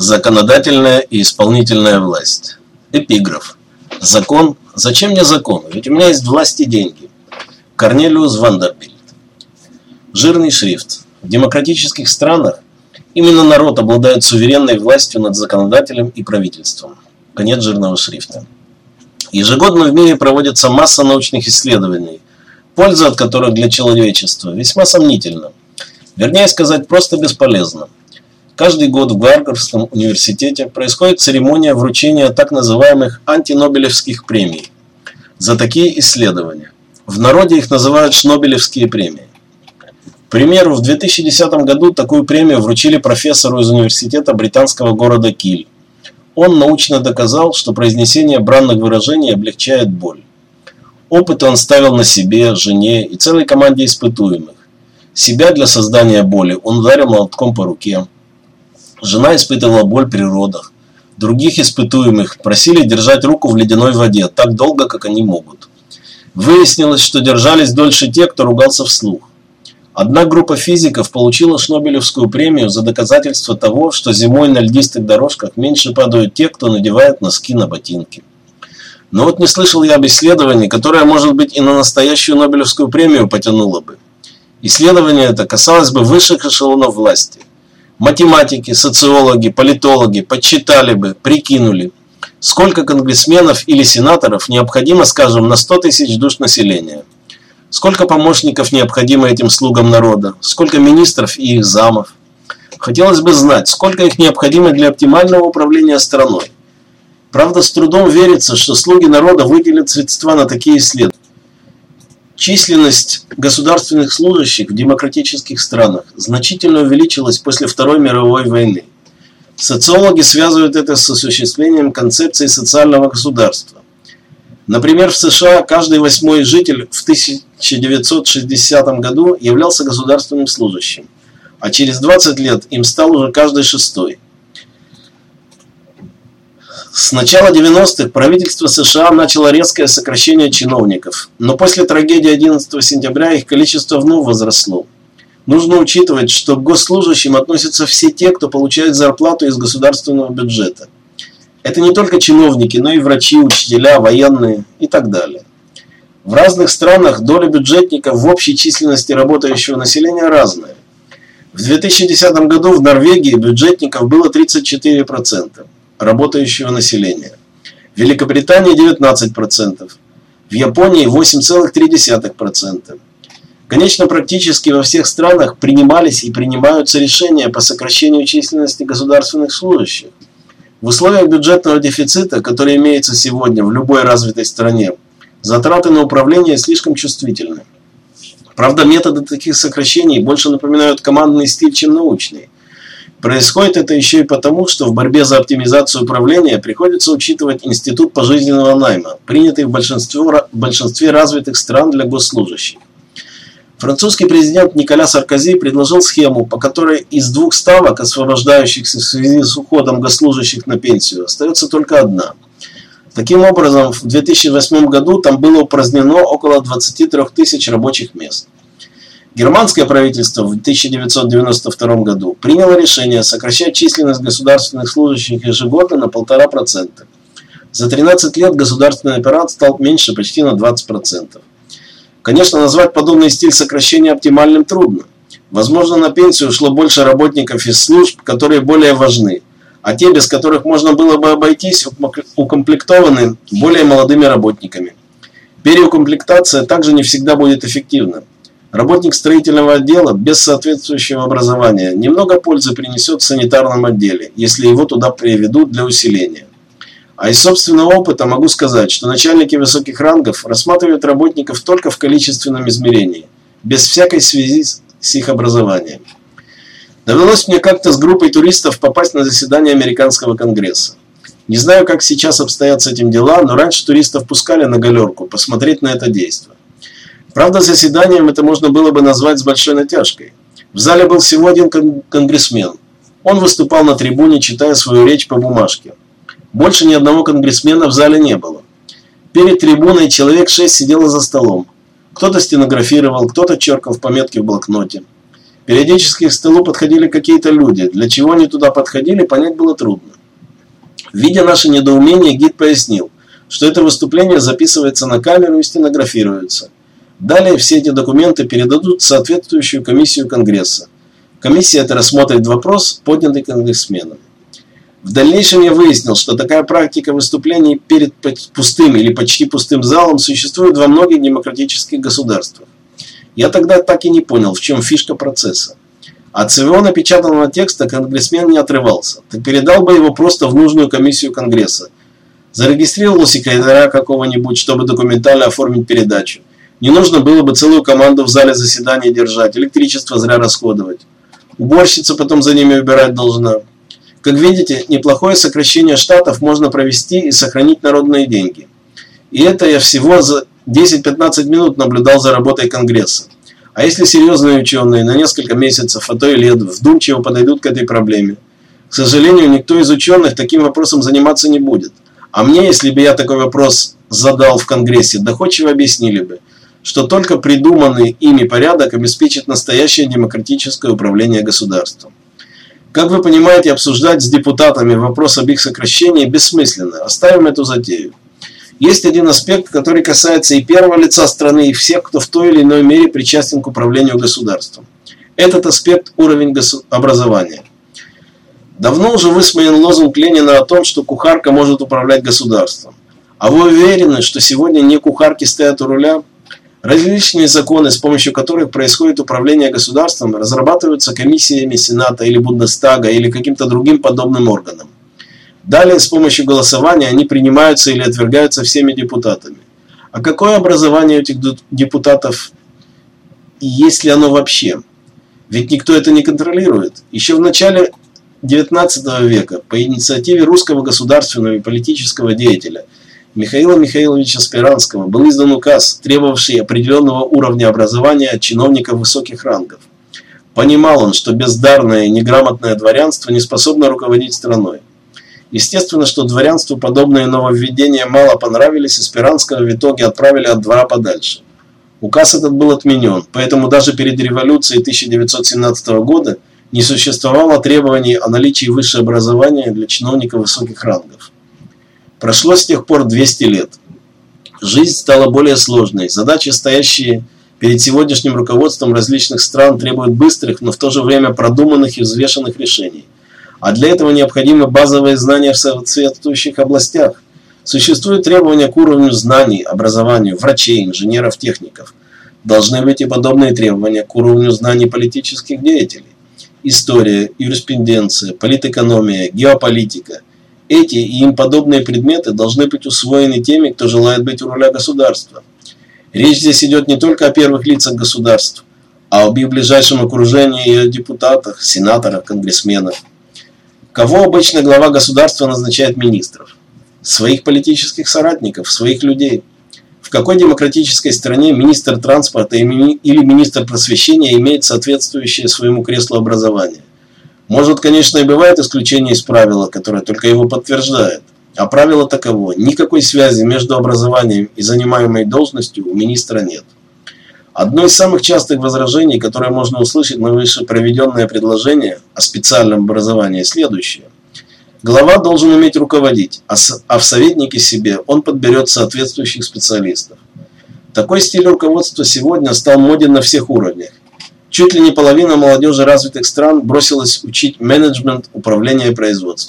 Законодательная и исполнительная власть. Эпиграф. Закон. Зачем мне закон? Ведь у меня есть власть и деньги. Корнелиус Вандербильд. Жирный шрифт. В демократических странах именно народ обладает суверенной властью над законодателем и правительством. Конец жирного шрифта. Ежегодно в мире проводится масса научных исследований, польза от которых для человечества весьма сомнительна. Вернее сказать, просто бесполезна. Каждый год в Гарвардском университете происходит церемония вручения так называемых антинобелевских премий за такие исследования. В народе их называют шнобелевские премии. К примеру, в 2010 году такую премию вручили профессору из университета британского города Киль. Он научно доказал, что произнесение бранных выражений облегчает боль. Опыт он ставил на себе, жене и целой команде испытуемых. Себя для создания боли он ударил молотком по руке. Жена испытывала боль при родах. Других испытуемых просили держать руку в ледяной воде так долго, как они могут. Выяснилось, что держались дольше те, кто ругался вслух. Одна группа физиков получила Шнобелевскую премию за доказательство того, что зимой на льдистых дорожках меньше падают те, кто надевает носки на ботинки. Но вот не слышал я об исследовании, которое, может быть, и на настоящую Нобелевскую премию потянуло бы. Исследование это касалось бы высших эшелонов власти. Математики, социологи, политологи подсчитали бы, прикинули, сколько конгрессменов или сенаторов необходимо, скажем, на 100 тысяч душ населения. Сколько помощников необходимо этим слугам народа, сколько министров и их замов. Хотелось бы знать, сколько их необходимо для оптимального управления страной. Правда, с трудом верится, что слуги народа выделят средства на такие исследования. Численность государственных служащих в демократических странах значительно увеличилась после Второй мировой войны. Социологи связывают это с осуществлением концепции социального государства. Например, в США каждый восьмой житель в 1960 году являлся государственным служащим, а через 20 лет им стал уже каждый шестой. С начала 90-х правительство США начало резкое сокращение чиновников, но после трагедии 11 сентября их количество вновь возросло. Нужно учитывать, что к госслужащим относятся все те, кто получает зарплату из государственного бюджета. Это не только чиновники, но и врачи, учителя, военные и так далее. В разных странах доля бюджетников в общей численности работающего населения разная. В 2010 году в Норвегии бюджетников было 34% работающего населения. В Великобритании 19%, в Японии 8,3%. Конечно, практически во всех странах принимались и принимаются решения по сокращению численности государственных служащих. В условиях бюджетного дефицита, который имеется сегодня в любой развитой стране, затраты на управление слишком чувствительны. Правда, методы таких сокращений больше напоминают командный стиль, чем научный. Происходит это еще и потому, что в борьбе за оптимизацию управления приходится учитывать институт пожизненного найма, принятый в большинстве, в большинстве развитых стран для госслужащих. Французский президент Николя Саркози предложил схему, по которой из двух ставок, освобождающихся в связи с уходом госслужащих на пенсию, остается только одна. Таким образом, в 2008 году там было упразднено около 23 тысяч рабочих мест. Германское правительство в 1992 году приняло решение сокращать численность государственных служащих ежегодно на 1,5%. За 13 лет государственный аппарат стал меньше почти на 20%. Конечно, назвать подобный стиль сокращения оптимальным трудно. Возможно, на пенсию ушло больше работников из служб, которые более важны, а те, без которых можно было бы обойтись, укомплектованы более молодыми работниками. Переукомплектация также не всегда будет эффективна. Работник строительного отдела без соответствующего образования немного пользы принесет в санитарном отделе, если его туда приведут для усиления. А из собственного опыта могу сказать, что начальники высоких рангов рассматривают работников только в количественном измерении, без всякой связи с их образованием. Довелось мне как-то с группой туристов попасть на заседание американского конгресса. Не знаю, как сейчас обстоят с этим дела, но раньше туристов пускали на галерку посмотреть на это действие. Правда, заседанием это можно было бы назвать с большой натяжкой. В зале был всего один конгрессмен. Он выступал на трибуне, читая свою речь по бумажке. Больше ни одного конгрессмена в зале не было. Перед трибуной человек шесть сидело за столом. Кто-то стенографировал, кто-то черкал в пометке в блокноте. Периодически к столу подходили какие-то люди. Для чего они туда подходили, понять было трудно. Видя наше недоумение, гид пояснил, что это выступление записывается на камеру и стенографируется. Далее все эти документы передадут в соответствующую комиссию Конгресса. Комиссия это рассмотрит вопрос, поднятый конгрессменом. В дальнейшем я выяснил, что такая практика выступлений перед пустым или почти пустым залом существует во многих демократических государствах. Я тогда так и не понял, в чем фишка процесса. От своего напечатанного текста конгрессмен не отрывался, так передал бы его просто в нужную комиссию Конгресса. Зарегистрировал секретаря какого-нибудь, чтобы документально оформить передачу. Не нужно было бы целую команду в зале заседания держать, электричество зря расходовать. Уборщица потом за ними убирать должна. Как видите, неплохое сокращение штатов можно провести и сохранить народные деньги. И это я всего за 10-15 минут наблюдал за работой Конгресса. А если серьезные ученые на несколько месяцев, а то и лет вдумчиво подойдут к этой проблеме? К сожалению, никто из ученых таким вопросом заниматься не будет. А мне, если бы я такой вопрос задал в Конгрессе, доходчиво объяснили бы, что только придуманный ими порядок обеспечит настоящее демократическое управление государством. Как вы понимаете, обсуждать с депутатами вопрос об их сокращении бессмысленно. Оставим эту затею. Есть один аспект, который касается и первого лица страны, и всех, кто в той или иной мере причастен к управлению государством. Этот аспект – уровень образования. Давно уже высмеян лозунг Ленина о том, что кухарка может управлять государством. А вы уверены, что сегодня не кухарки стоят у руля? Различные законы, с помощью которых происходит управление государством, разрабатываются комиссиями Сената или Бундестага или каким-то другим подобным органом. Далее с помощью голосования они принимаются или отвергаются всеми депутатами. А какое образование у этих депутатов и есть ли оно вообще? Ведь никто это не контролирует. Еще в начале XIX века по инициативе русского государственного и политического деятеля Михаила Михайловича Спиранского был издан указ, требовавший определенного уровня образования от чиновников высоких рангов. Понимал он, что бездарное и неграмотное дворянство не способно руководить страной. Естественно, что дворянству подобные нововведения мало понравились, и Спиранского в итоге отправили от двора подальше. Указ этот был отменен, поэтому даже перед революцией 1917 года не существовало требований о наличии высшего образования для чиновников высоких рангов. Прошло с тех пор 200 лет. Жизнь стала более сложной, задачи, стоящие перед сегодняшним руководством различных стран, требуют быстрых, но в то же время продуманных и взвешенных решений – а для этого необходимы базовые знания в соответствующих областях. Существуют требования к уровню знаний, образованию врачей, инженеров, техников. Должны быть и подобные требования к уровню знаний политических деятелей. История, юриспруденция, политэкономия, геополитика. Эти и им подобные предметы должны быть усвоены теми, кто желает быть у руля государства. Речь здесь идет не только о первых лицах государств, а об их ближайшем окружении и о депутатах, сенаторах, конгрессменах. Кого обычно глава государства назначает министров? Своих политических соратников, своих людей. В какой демократической стране министр транспорта или министр просвещения имеет соответствующее своему креслу образование? Может, конечно, и бывает исключение из правила, которое только его подтверждает. А правило таково – никакой связи между образованием и занимаемой должностью у министра нет. Одно из самых частых возражений, которое можно услышать на выше проведенное предложение о специальном образовании, следующее. Глава должен уметь руководить, а, а в советнике себе он подберет соответствующих специалистов. Такой стиль руководства сегодня стал моден на всех уровнях. Чуть ли не половина молодежи развитых стран бросилась учить менеджмент, управление и производство.